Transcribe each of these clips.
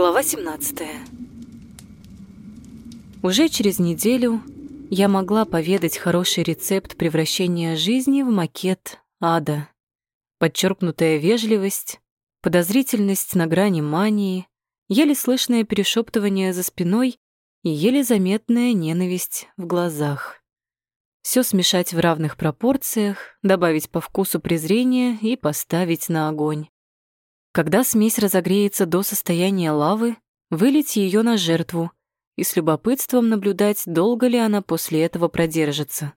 Глава 17. Уже через неделю я могла поведать хороший рецепт превращения жизни в макет ада. Подчеркнутая вежливость, подозрительность на грани мании, еле слышное перешептывание за спиной и еле заметная ненависть в глазах. Все смешать в равных пропорциях, добавить по вкусу презрения и поставить на огонь. Когда смесь разогреется до состояния лавы, вылить ее на жертву и с любопытством наблюдать, долго ли она после этого продержится.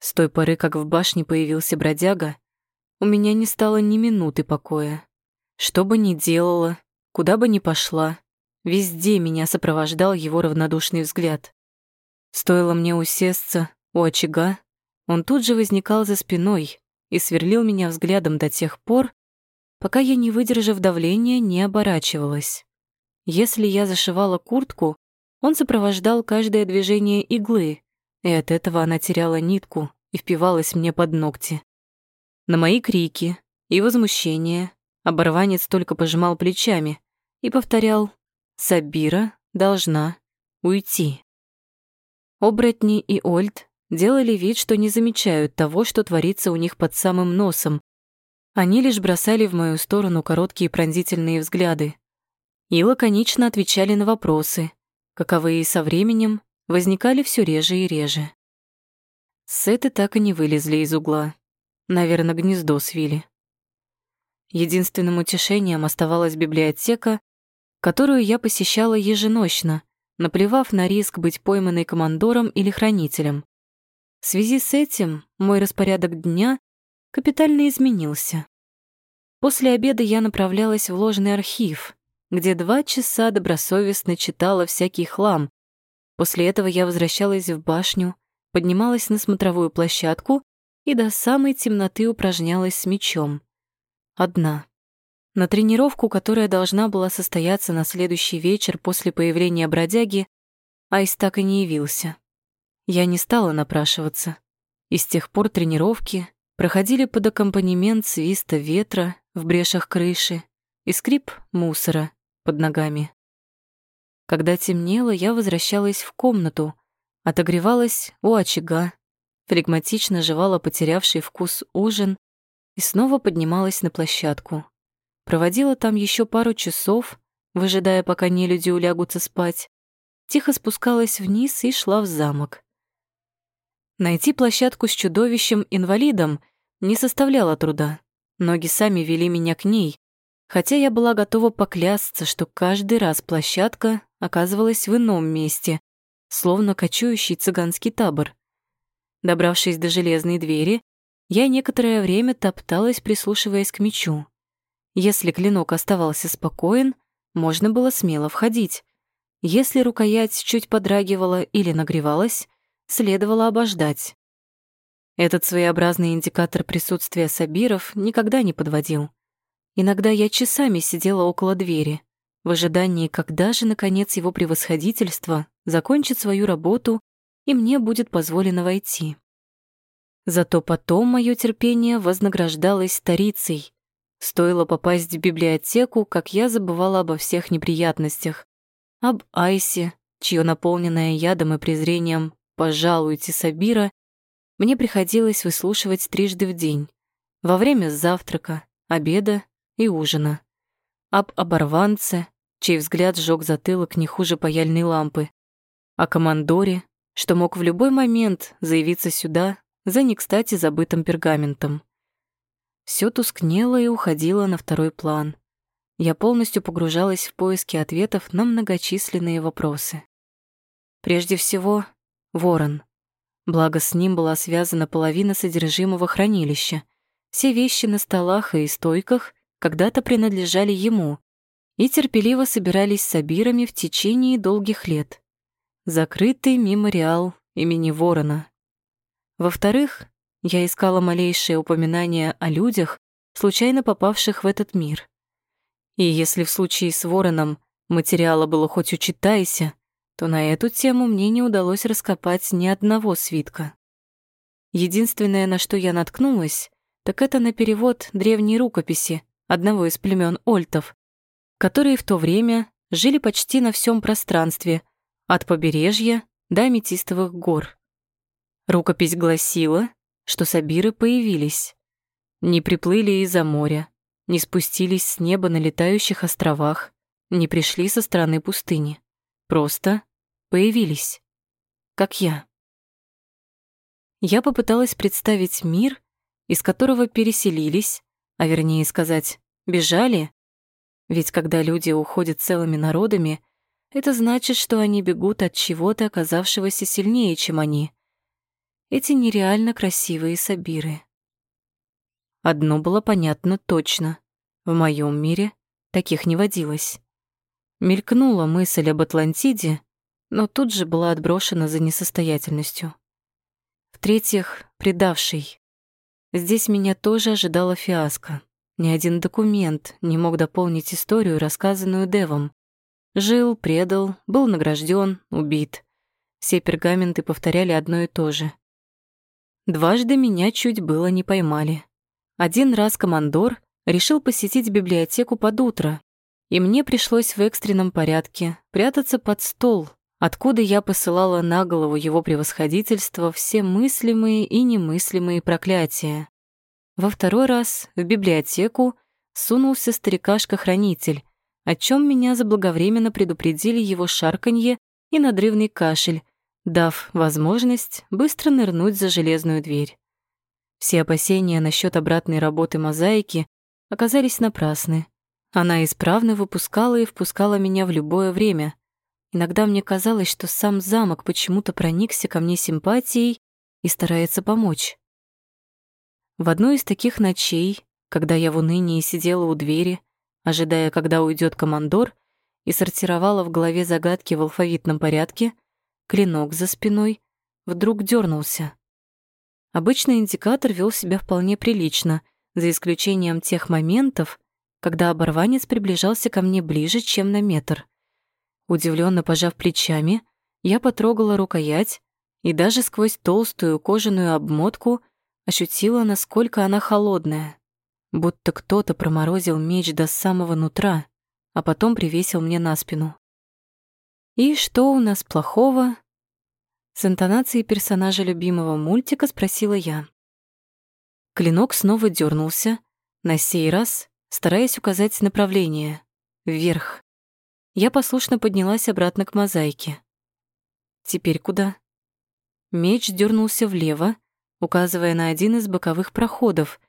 С той поры, как в башне появился бродяга, у меня не стало ни минуты покоя. Что бы ни делала, куда бы ни пошла, везде меня сопровождал его равнодушный взгляд. Стоило мне усесться у очага, он тут же возникал за спиной и сверлил меня взглядом до тех пор, пока я, не выдержав давления, не оборачивалась. Если я зашивала куртку, он сопровождал каждое движение иглы, и от этого она теряла нитку и впивалась мне под ногти. На мои крики и возмущение оборванец только пожимал плечами и повторял «Сабира должна уйти». Оборотни и Ольд делали вид, что не замечают того, что творится у них под самым носом. Они лишь бросали в мою сторону короткие пронзительные взгляды и лаконично отвечали на вопросы, каковые со временем возникали все реже и реже. Сеты так и не вылезли из угла. Наверное, гнездо свили. Единственным утешением оставалась библиотека, которую я посещала еженочно, наплевав на риск быть пойманной командором или хранителем. В связи с этим мой распорядок дня капитально изменился. После обеда я направлялась в ложный архив, где два часа добросовестно читала всякий хлам. После этого я возвращалась в башню, поднималась на смотровую площадку и до самой темноты упражнялась с мечом. Одна. На тренировку, которая должна была состояться на следующий вечер после появления бродяги, Айс так и не явился. Я не стала напрашиваться. И с тех пор тренировки проходили под аккомпанемент свиста ветра в брешах крыши и скрип мусора, под ногами. Когда темнело, я возвращалась в комнату, отогревалась у очага, флегматично жевала потерявший вкус ужин и снова поднималась на площадку. Проводила там еще пару часов, выжидая, пока не люди улягутся спать, тихо спускалась вниз и шла в замок. Найти площадку с чудовищем-инвалидом не составляло труда. Ноги сами вели меня к ней, хотя я была готова поклясться, что каждый раз площадка оказывалась в ином месте, словно кочующий цыганский табор. Добравшись до железной двери, я некоторое время топталась, прислушиваясь к мечу. Если клинок оставался спокоен, можно было смело входить. Если рукоять чуть подрагивала или нагревалась, следовало обождать. Этот своеобразный индикатор присутствия сабиров никогда не подводил. Иногда я часами сидела около двери, в ожидании, когда же, наконец, его превосходительство закончит свою работу и мне будет позволено войти. Зато потом мое терпение вознаграждалось старицей. Стоило попасть в библиотеку, как я забывала обо всех неприятностях. Об Айсе, чье наполненное ядом и презрением «пожалуйте, Сабира», мне приходилось выслушивать трижды в день. Во время завтрака, обеда и ужина. Об оборванце, чей взгляд сжёг затылок не хуже паяльной лампы. О командоре, что мог в любой момент заявиться сюда за не кстати забытым пергаментом. Всё тускнело и уходило на второй план. Я полностью погружалась в поиски ответов на многочисленные вопросы. Прежде всего, ворон. Благо с ним была связана половина содержимого хранилища. Все вещи на столах и стойках когда-то принадлежали ему и терпеливо собирались сабирами в течение долгих лет. Закрытый мемориал имени Ворона. Во-вторых, я искала малейшее упоминание о людях, случайно попавших в этот мир. И если в случае с Вороном материала было хоть учитайся, то на эту тему мне не удалось раскопать ни одного свитка. Единственное, на что я наткнулась, так это на перевод древней рукописи, одного из племен ольтов, которые в то время жили почти на всем пространстве, от побережья до аметистовых гор. Рукопись гласила, что сабиры появились. Не приплыли из-за моря, не спустились с неба на летающих островах, не пришли со стороны пустыни. Просто появились. Как я. Я попыталась представить мир, из которого переселились, а вернее сказать, бежали. Ведь когда люди уходят целыми народами, это значит, что они бегут от чего-то, оказавшегося сильнее, чем они. Эти нереально красивые сабиры. Одно было понятно точно. В моем мире таких не водилось. Мелькнула мысль об Атлантиде, но тут же была отброшена за несостоятельностью. В-третьих, предавший. Здесь меня тоже ожидала фиаско. Ни один документ не мог дополнить историю, рассказанную Девом. Жил, предал, был награжден, убит. Все пергаменты повторяли одно и то же. Дважды меня чуть было не поймали. Один раз командор решил посетить библиотеку под утро, и мне пришлось в экстренном порядке прятаться под стол, откуда я посылала на голову его превосходительства все мыслимые и немыслимые проклятия. Во второй раз в библиотеку сунулся старикашка-хранитель, о чем меня заблаговременно предупредили его шарканье и надрывный кашель, дав возможность быстро нырнуть за железную дверь. Все опасения насчет обратной работы мозаики оказались напрасны. Она исправно выпускала и впускала меня в любое время. Иногда мне казалось, что сам замок почему-то проникся ко мне симпатией и старается помочь. В одну из таких ночей, когда я в унынии сидела у двери, ожидая, когда уйдет командор, и сортировала в голове загадки в алфавитном порядке, клинок за спиной вдруг дернулся. Обычно индикатор вел себя вполне прилично, за исключением тех моментов, когда оборванец приближался ко мне ближе, чем на метр. Удивленно пожав плечами, я потрогала рукоять и даже сквозь толстую кожаную обмотку ощутила, насколько она холодная, будто кто-то проморозил меч до самого нутра, а потом привесил мне на спину. «И что у нас плохого?» С интонацией персонажа любимого мультика спросила я. Клинок снова дернулся, на сей раз стараясь указать направление — вверх. Я послушно поднялась обратно к мозаике. Теперь куда? Меч дернулся влево, указывая на один из боковых проходов,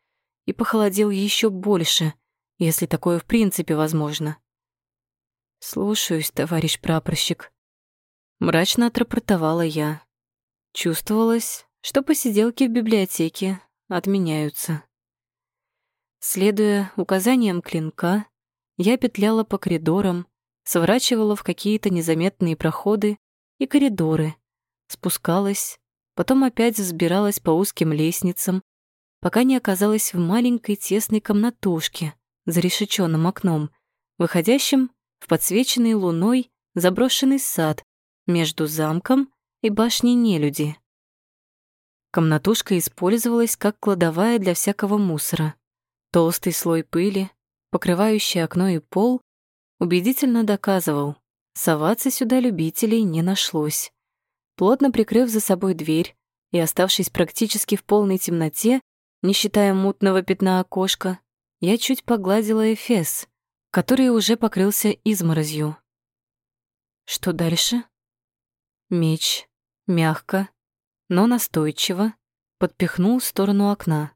и похолодел еще больше, если такое в принципе возможно. «Слушаюсь, товарищ прапорщик», — мрачно отрапортовала я. Чувствовалось, что посиделки в библиотеке отменяются. Следуя указаниям клинка, я петляла по коридорам, сворачивала в какие-то незаметные проходы и коридоры, спускалась, потом опять взбиралась по узким лестницам, пока не оказалась в маленькой тесной комнатушке за решеченным окном, выходящим в подсвеченный луной заброшенный сад между замком и башней нелюди. Комнатушка использовалась как кладовая для всякого мусора. Толстый слой пыли, покрывающий окно и пол, убедительно доказывал, соваться сюда любителей не нашлось. Плотно прикрыв за собой дверь и оставшись практически в полной темноте, не считая мутного пятна окошка, я чуть погладила Эфес, который уже покрылся изморозью. Что дальше? Меч, мягко, но настойчиво, подпихнул в сторону окна.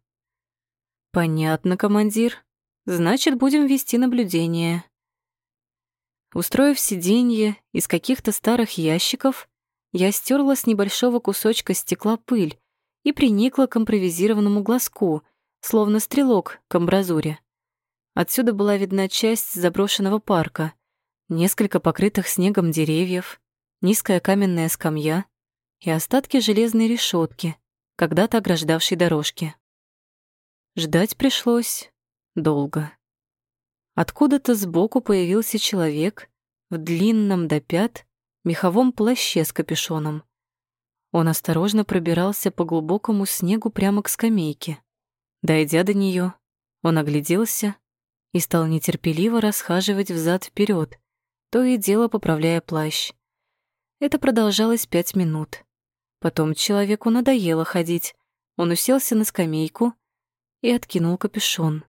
«Понятно, командир. Значит, будем вести наблюдение». Устроив сиденье из каких-то старых ящиков, я стерла с небольшого кусочка стекла пыль и приникла к импровизированному глазку, словно стрелок к амбразуре. Отсюда была видна часть заброшенного парка, несколько покрытых снегом деревьев, низкая каменная скамья и остатки железной решетки, когда-то ограждавшей дорожки. Ждать пришлось долго. Откуда-то сбоку появился человек в длинном до пят меховом плаще с капюшоном. Он осторожно пробирался по глубокому снегу прямо к скамейке. Дойдя до нее, он огляделся и стал нетерпеливо расхаживать взад вперед, то и дело поправляя плащ. Это продолжалось пять минут. Потом человеку надоело ходить. Он уселся на скамейку и откинул капюшон.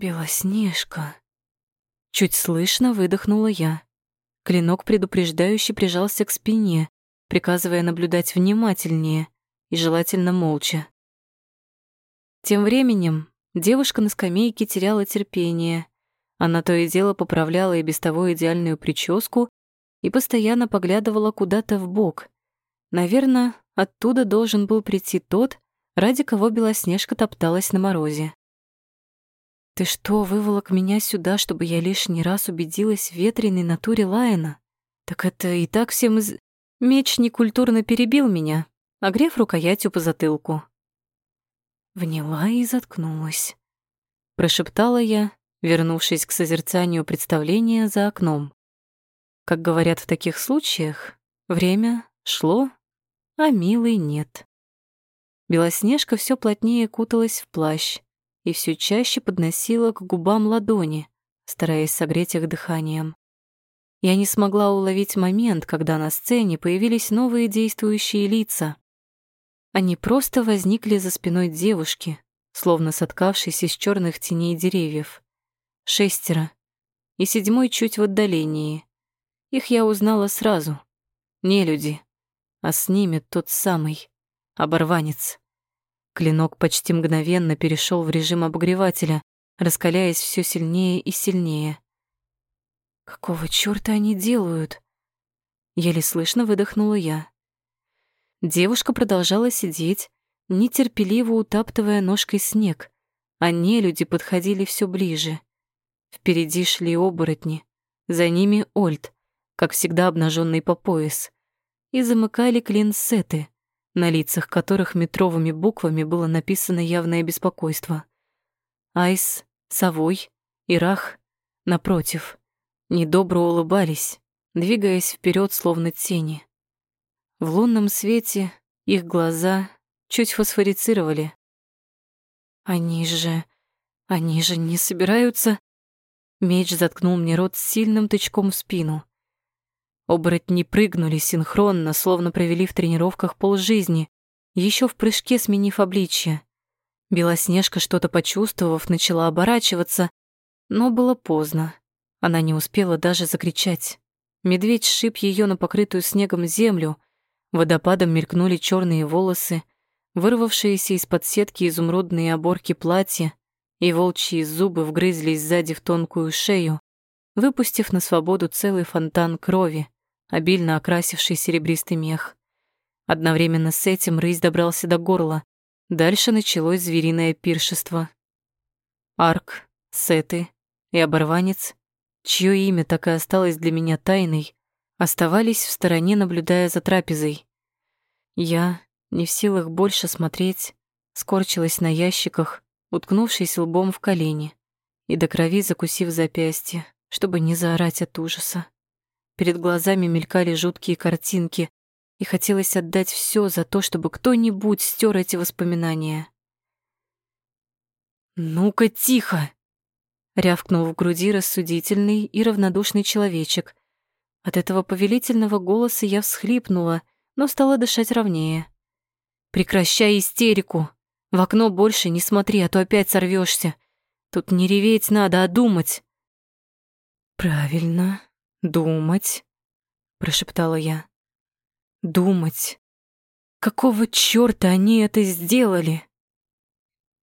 «Белоснежка!» Чуть слышно выдохнула я. Клинок предупреждающе прижался к спине, приказывая наблюдать внимательнее и желательно молча. Тем временем девушка на скамейке теряла терпение. Она то и дело поправляла и без того идеальную прическу и постоянно поглядывала куда-то в бок. Наверное, оттуда должен был прийти тот, ради кого Белоснежка топталась на морозе. «Ты что, выволок меня сюда, чтобы я лишний раз убедилась в ветреной натуре Лайена? Так это и так всем из...» Меч некультурно перебил меня, огрев рукоятью по затылку. Вняла и заткнулась. Прошептала я, вернувшись к созерцанию представления за окном. Как говорят в таких случаях, время шло, а милый нет. Белоснежка все плотнее куталась в плащ и все чаще подносила к губам ладони, стараясь согреть их дыханием. Я не смогла уловить момент, когда на сцене появились новые действующие лица. Они просто возникли за спиной девушки, словно соткавшись из черных теней деревьев. Шестеро. И седьмой чуть в отдалении. Их я узнала сразу. Не люди, а с ними тот самый оборванец. Клинок почти мгновенно перешел в режим обогревателя, раскаляясь все сильнее и сильнее. Какого чёрта они делают? Еле слышно выдохнула я. Девушка продолжала сидеть, нетерпеливо утаптывая ножкой снег, а нелюди подходили все ближе. Впереди шли оборотни, за ними Ольд, как всегда обнаженный по пояс, и замыкали клинсеты, на лицах которых метровыми буквами было написано явное беспокойство. Айс, Совой, Ирах, напротив, недобро улыбались, двигаясь вперед, словно тени. В лунном свете их глаза чуть фосфорицировали. «Они же... они же не собираются...» Меч заткнул мне рот сильным тычком в спину. Оборотни прыгнули синхронно, словно провели в тренировках полжизни, еще в прыжке сменив обличье. Белоснежка, что-то почувствовав, начала оборачиваться, но было поздно. Она не успела даже закричать. Медведь сшиб ее на покрытую снегом землю, Водопадом мелькнули черные волосы, вырвавшиеся из-под сетки изумрудные оборки платья, и волчьи зубы вгрызлись сзади в тонкую шею, выпустив на свободу целый фонтан крови, обильно окрасивший серебристый мех. Одновременно с этим рысь добрался до горла. Дальше началось звериное пиршество. Арк, Сеты и оборванец, чье имя так и осталось для меня тайной, оставались в стороне, наблюдая за трапезой. Я, не в силах больше смотреть, скорчилась на ящиках, уткнувшись лбом в колени и до крови закусив запястье, чтобы не заорать от ужаса. Перед глазами мелькали жуткие картинки, и хотелось отдать все за то, чтобы кто-нибудь стер эти воспоминания. «Ну-ка, тихо!» — рявкнул в груди рассудительный и равнодушный человечек, от этого повелительного голоса я всхлипнула, но стала дышать ровнее. «Прекращай истерику! В окно больше не смотри, а то опять сорвешься. Тут не реветь надо, а думать!» «Правильно, думать», — прошептала я. «Думать. Какого чёрта они это сделали?»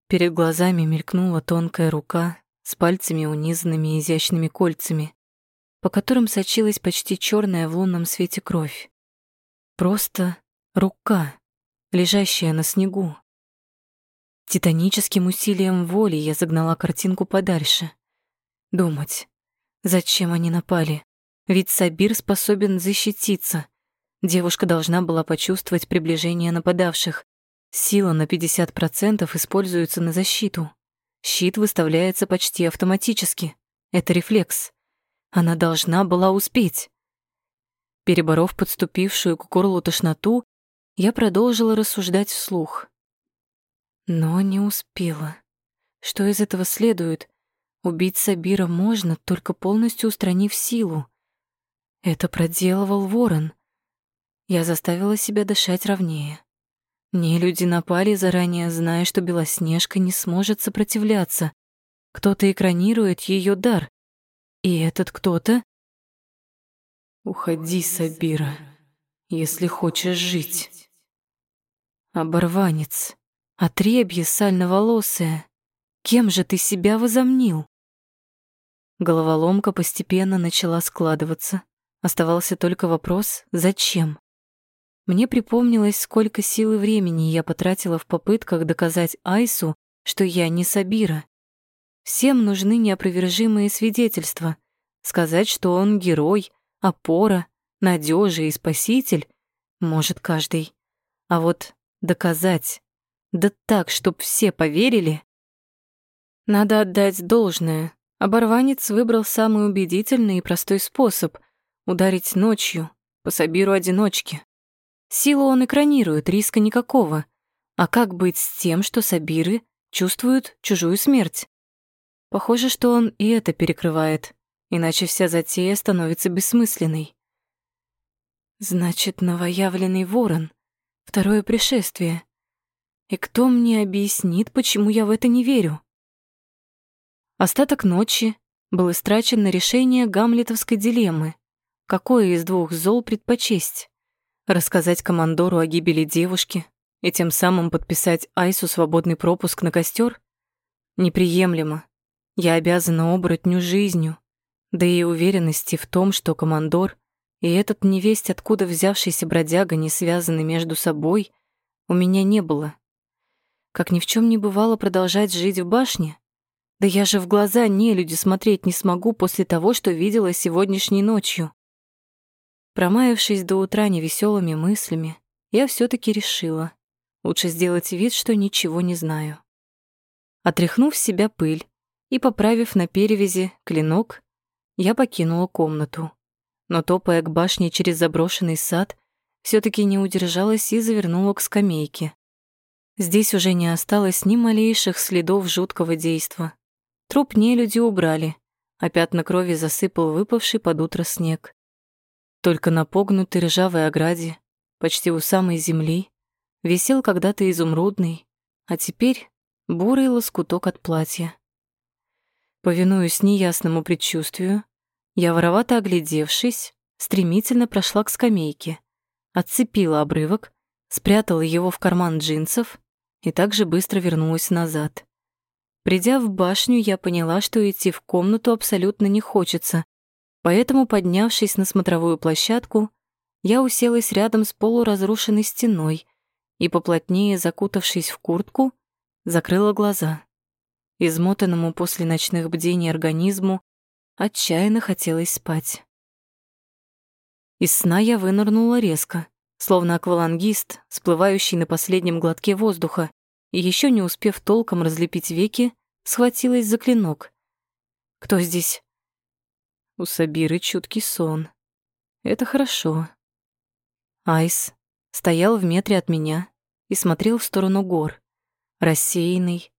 Перед глазами мелькнула тонкая рука с пальцами, унизанными изящными кольцами по которым сочилась почти черная в лунном свете кровь. Просто рука, лежащая на снегу. Титаническим усилием воли я загнала картинку подальше. Думать, зачем они напали? Ведь Сабир способен защититься. Девушка должна была почувствовать приближение нападавших. Сила на 50% используется на защиту. Щит выставляется почти автоматически. Это рефлекс. Она должна была успеть. Переборов подступившую к горлу тошноту, я продолжила рассуждать вслух. Но не успела. Что из этого следует? Убить Сабира можно, только полностью устранив силу. Это проделывал ворон. Я заставила себя дышать ровнее. Мне люди напали, заранее зная, что Белоснежка не сможет сопротивляться. Кто-то экранирует ее дар. И этот кто-то... «Уходи, Сабира, если хочешь жить». Оборванец, отребье сальноволосое. Кем же ты себя возомнил? Головоломка постепенно начала складываться. Оставался только вопрос «Зачем?». Мне припомнилось, сколько сил и времени я потратила в попытках доказать Айсу, что я не Сабира. Всем нужны неопровержимые свидетельства. Сказать, что он герой, опора, надежа и спаситель, может каждый. А вот доказать, да так, чтоб все поверили. Надо отдать должное. Оборванец выбрал самый убедительный и простой способ — ударить ночью, по Сабиру одиночке. Силу он экранирует, риска никакого. А как быть с тем, что Сабиры чувствуют чужую смерть? Похоже, что он и это перекрывает, иначе вся затея становится бессмысленной. Значит, новоявленный ворон, второе пришествие. И кто мне объяснит, почему я в это не верю? Остаток ночи был истрачен на решение гамлетовской дилеммы. Какое из двух зол предпочесть? Рассказать командору о гибели девушки и тем самым подписать Айсу свободный пропуск на костер? Неприемлемо. Я обязана оборотню жизнью, да и уверенности в том, что командор и этот невесть, откуда взявшийся бродяга, не связаны между собой, у меня не было. Как ни в чем не бывало продолжать жить в башне, да я же в глаза не люди смотреть не смогу после того, что видела сегодняшней ночью. Промаявшись до утра невеселыми мыслями, я все таки решила, лучше сделать вид, что ничего не знаю. Отряхнув с себя пыль и поправив на перевязи клинок, я покинула комнату. Но, топая к башне через заброшенный сад, все таки не удержалась и завернула к скамейке. Здесь уже не осталось ни малейших следов жуткого действа. Труп нелюди убрали, а пятна крови засыпал выпавший под утро снег. Только на погнутой ржавой ограде, почти у самой земли, висел когда-то изумрудный, а теперь бурый лоскуток от платья. Повинуясь неясному предчувствию, я, воровато оглядевшись, стремительно прошла к скамейке, отцепила обрывок, спрятала его в карман джинсов и также быстро вернулась назад. Придя в башню, я поняла, что идти в комнату абсолютно не хочется, поэтому, поднявшись на смотровую площадку, я уселась рядом с полуразрушенной стеной и, поплотнее закутавшись в куртку, закрыла глаза. Измотанному после ночных бдений организму отчаянно хотелось спать. Из сна я вынырнула резко, словно аквалангист, всплывающий на последнем глотке воздуха, и еще не успев толком разлепить веки, схватилась за клинок. «Кто здесь?» У Сабиры чуткий сон. Это хорошо. Айс стоял в метре от меня и смотрел в сторону гор. Рассеянный,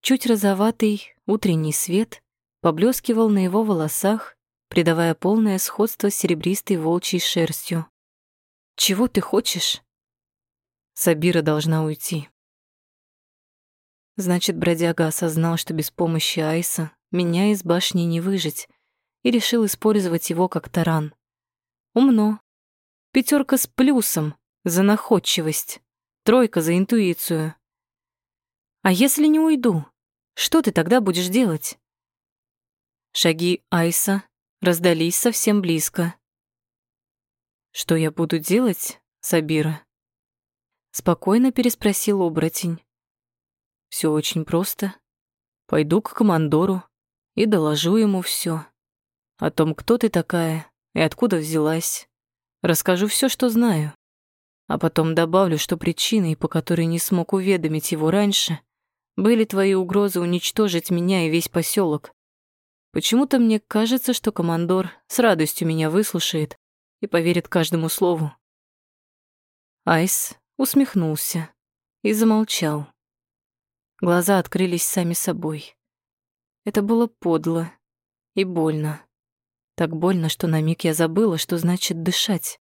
чуть розоватый утренний свет поблескивал на его волосах, придавая полное сходство с серебристой волчьей шерстью. «Чего ты хочешь?» Сабира должна уйти. Значит, бродяга осознал, что без помощи Айса меня из башни не выжить, и решил использовать его как таран. Умно. Пятерка с плюсом за находчивость, тройка за интуицию. А если не уйду, что ты тогда будешь делать? Шаги Айса раздались совсем близко. Что я буду делать, Сабира? Спокойно переспросил оборотень. Все очень просто. Пойду к командору и доложу ему все О том, кто ты такая и откуда взялась. Расскажу все, что знаю. А потом добавлю, что причиной, по которой не смог уведомить его раньше, были твои угрозы уничтожить меня и весь поселок. Почему-то мне кажется, что командор с радостью меня выслушает и поверит каждому слову. Айс усмехнулся и замолчал. Глаза открылись сами собой. Это было подло и больно. Так больно, что на миг я забыла, что значит дышать.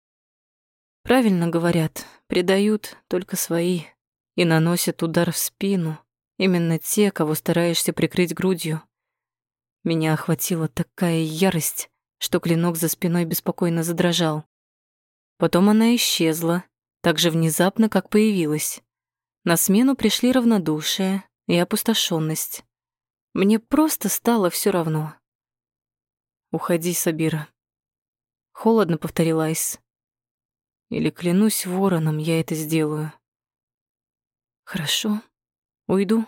Правильно говорят, предают только свои и наносят удар в спину именно те, кого стараешься прикрыть грудью. Меня охватила такая ярость, что клинок за спиной беспокойно задрожал. Потом она исчезла, так же внезапно, как появилась. На смену пришли равнодушие и опустошенность. Мне просто стало все равно. «Уходи, Сабира». Холодно повторил Айс. «Или клянусь вороном, я это сделаю». «Хорошо, уйду».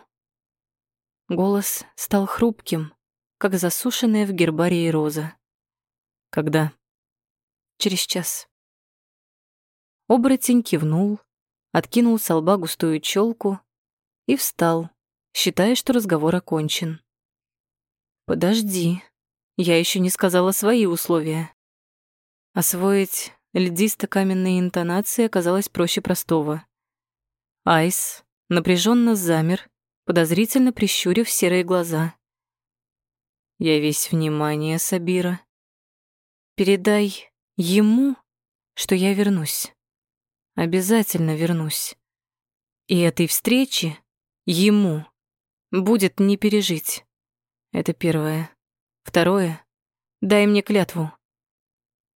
Голос стал хрупким, как засушенная в гербарии роза. «Когда?» «Через час». Оборотень кивнул, откинул с лба густую челку и встал, считая, что разговор окончен. «Подожди», я еще не сказала свои условия. Освоить льдисто-каменные интонации оказалось проще простого. Айс напряженно замер, подозрительно прищурив серые глаза. «Я весь внимание, Сабира. Передай ему, что я вернусь. Обязательно вернусь. И этой встречи ему будет не пережить. Это первое. Второе. Дай мне клятву.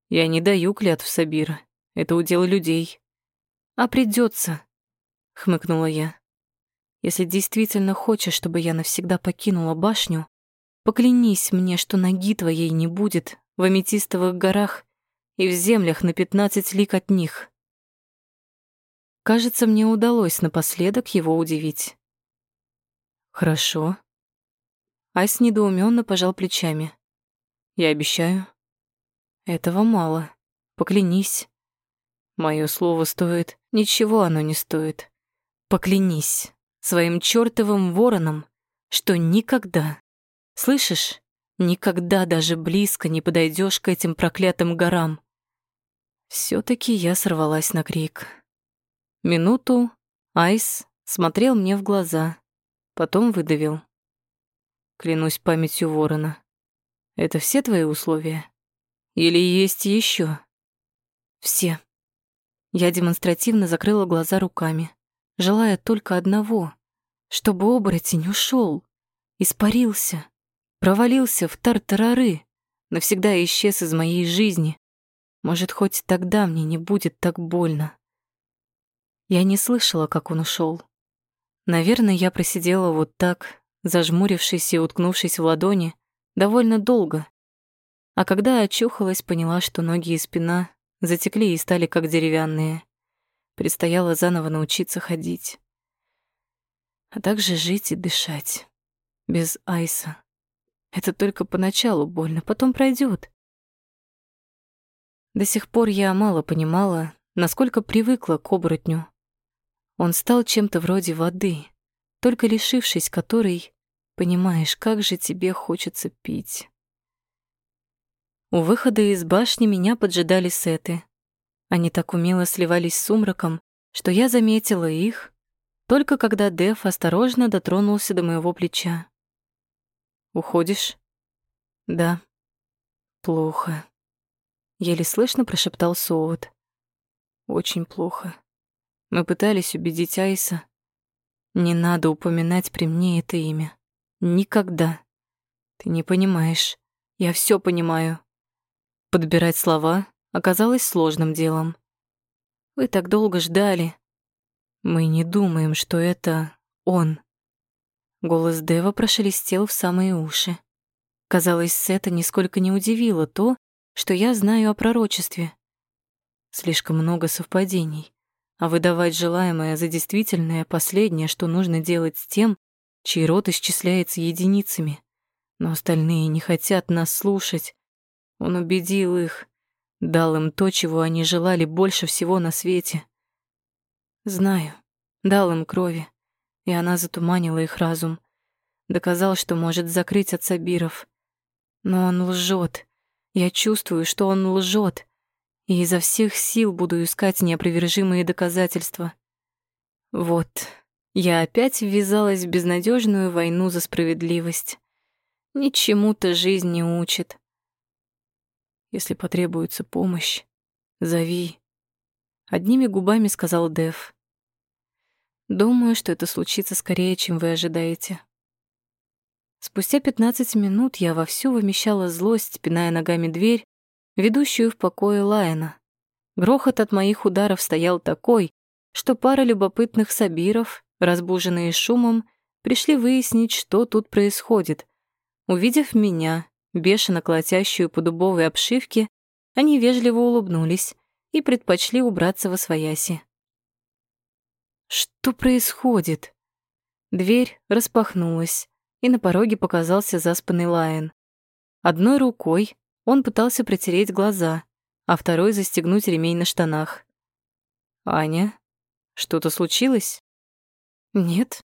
Я не даю клятв, Сабира. Это удел людей. А придется, хмыкнула я. Если действительно хочешь, чтобы я навсегда покинула башню, поклянись мне, что ноги твоей не будет в аметистовых горах и в землях на пятнадцать лик от них. Кажется, мне удалось напоследок его удивить. Хорошо, Айс недоуменно пожал плечами. «Я обещаю». «Этого мало. Поклянись». Мое слово стоит... Ничего оно не стоит. Поклянись своим чёртовым вороном, что никогда, слышишь, никогда даже близко не подойдешь к этим проклятым горам. все таки я сорвалась на крик. Минуту Айс смотрел мне в глаза, потом выдавил. Клянусь памятью ворона. Это все твои условия? Или есть еще? Все. Я демонстративно закрыла глаза руками, желая только одного, чтобы оборотень ушел, испарился, провалился в тартарары, навсегда исчез из моей жизни. Может, хоть тогда мне не будет так больно. Я не слышала, как он ушел. Наверное, я просидела вот так, зажмурившись и уткнувшись в ладони, довольно долго. А когда очухалась, поняла, что ноги и спина затекли и стали как деревянные. Предстояло заново научиться ходить. А также жить и дышать. Без айса. Это только поначалу больно, потом пройдет. До сих пор я мало понимала, насколько привыкла к оборотню. Он стал чем-то вроде воды, только лишившись которой, понимаешь, как же тебе хочется пить. У выхода из башни меня поджидали сеты. Они так умело сливались с сумраком, что я заметила их, только когда Дев осторожно дотронулся до моего плеча. «Уходишь?» «Да». «Плохо», — еле слышно прошептал Соут. «Очень плохо. Мы пытались убедить Айса, не надо упоминать при мне это имя. Никогда. Ты не понимаешь. Я все понимаю. Подбирать слова оказалось сложным делом. Вы так долго ждали. Мы не думаем, что это он. Голос Дева прошелестел в самые уши. Казалось, Сета нисколько не удивило то, что я знаю о пророчестве. Слишком много совпадений а выдавать желаемое за действительное последнее, что нужно делать с тем, чей род исчисляется единицами. Но остальные не хотят нас слушать. Он убедил их, дал им то, чего они желали больше всего на свете. Знаю, дал им крови, и она затуманила их разум. Доказал, что может закрыть от Сабиров. Но он лжет. Я чувствую, что он лжет и изо всех сил буду искать неопровержимые доказательства. Вот, я опять ввязалась в безнадежную войну за справедливость. Ничему-то жизнь не учит. Если потребуется помощь, зови. Одними губами сказал Дэв. Думаю, что это случится скорее, чем вы ожидаете. Спустя пятнадцать минут я вовсю вымещала злость, пиная ногами дверь, ведущую в покое Лайена. Грохот от моих ударов стоял такой, что пара любопытных сабиров, разбуженные шумом, пришли выяснить, что тут происходит. Увидев меня, бешено колотящую по дубовой обшивке, они вежливо улыбнулись и предпочли убраться во свояси. Что происходит? Дверь распахнулась, и на пороге показался заспанный Лайон. Одной рукой он пытался протереть глаза, а второй застегнуть ремень на штанах. «Аня, что-то случилось?» «Нет.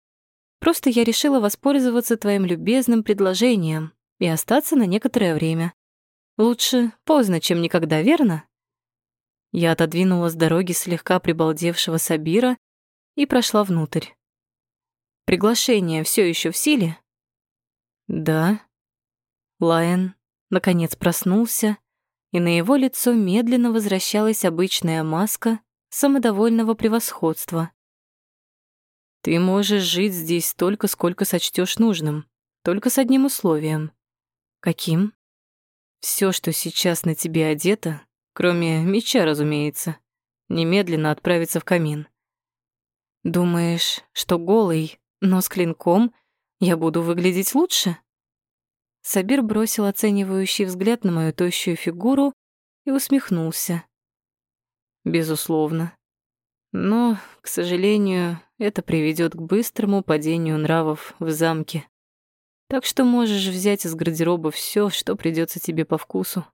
Просто я решила воспользоваться твоим любезным предложением и остаться на некоторое время. Лучше поздно, чем никогда, верно?» Я отодвинула с дороги слегка прибалдевшего Сабира и прошла внутрь. Приглашение все еще в силе? Да. Лайон наконец проснулся, и на его лицо медленно возвращалась обычная маска самодовольного превосходства. Ты можешь жить здесь столько, сколько сочтешь нужным, только с одним условием. Каким? Все, что сейчас на тебе одето, кроме меча, разумеется, немедленно отправиться в камин. Думаешь, что голый, но с клинком я буду выглядеть лучше? Сабир бросил оценивающий взгляд на мою тощую фигуру и усмехнулся. Безусловно. Но, к сожалению, это приведет к быстрому падению нравов в замке. Так что можешь взять из гардероба все, что придется тебе по вкусу.